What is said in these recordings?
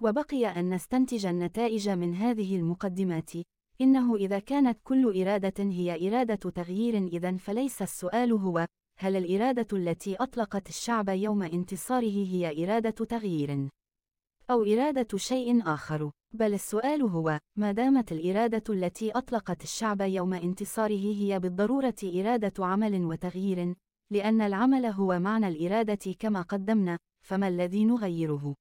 وبقي أن نستنتج النتائج من هذه المقدمات. إنه إذا كانت كل إرادة هي إرادة تغيير إذا فليس السؤال هو هل الإرادة التي أطلقت الشعب يوم انتصاره هي إرادة تغيير أو إرادة شيء آخر؟ بل السؤال هو ما دامت الإرادة التي أطلقت الشعب يوم انتصاره هي بالضرورة إرادة عمل وتغيير لأن العمل هو معنى الإرادة كما قدمنا فما الذي نغيره؟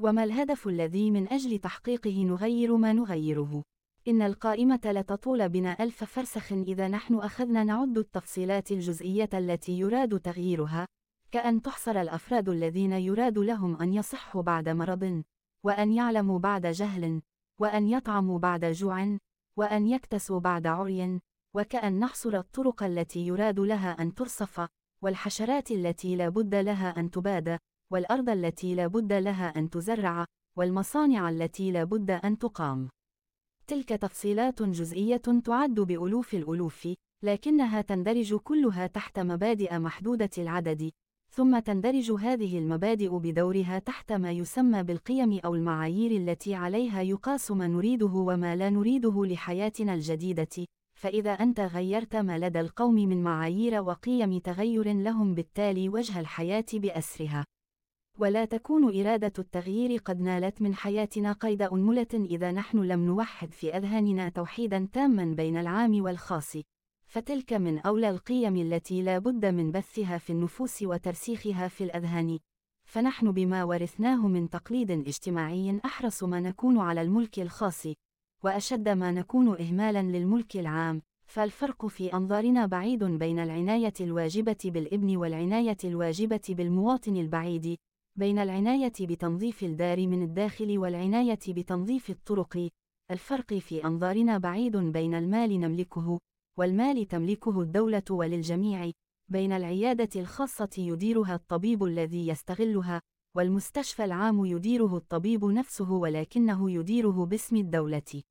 وما الهدف الذي من أجل تحقيقه نغير ما نغيره؟ إن القائمة لتطول بنا ألف فرسخ إذا نحن أخذنا نعد التفصيلات الجزئية التي يراد تغييرها كأن تحصر الأفراد الذين يراد لهم أن يصحوا بعد مرض وأن يعلموا بعد جهل وأن يطعموا بعد جوع وأن يكتسوا بعد عري وكأن نحصر الطرق التي يراد لها أن ترصف والحشرات التي لا بد لها أن تباد. والأرض التي لا بد لها أن تزرع والمصانع التي لا بد أن تقام. تلك تفصيلات جزئية تعد بألوف الألوف لكنها تندرج كلها تحت مبادئ محدودة العدد ثم تندرج هذه المبادئ بدورها تحت ما يسمى بالقيم أو المعايير التي عليها يقاس ما نريده وما لا نريده لحياتنا الجديدة. فإذا أنت غيرت ما لدى القوم من معايير وقيم تغير لهم بالتالي وجه الحياة بأسرها. ولا تكون إرادة التغيير قد نالت من حياتنا قيد أنملة إذا نحن لم نوحد في أذهاننا توحيدا تاما بين العام والخاص. فتلك من أولى القيم التي لا بد من بثها في النفوس وترسيخها في الأذهان. فنحن بما ورثناه من تقليد اجتماعي أحرص ما نكون على الملك الخاص وأشد ما نكون إهمالا للملك العام. فالفرق في أنظارنا بعيد بين العناية الواجبة بالابن والعناية الواجبة بالمواطن البعيد. بين العناية بتنظيف الدار من الداخل والعناية بتنظيف الطرق. الفرق في أنظارنا بعيد بين المال نملكه والمال تملكه الدولة وللجميع. بين العيادة الخاصة يديرها الطبيب الذي يستغلها والمستشفى العام يديره الطبيب نفسه ولكنه يديره باسم الدولة.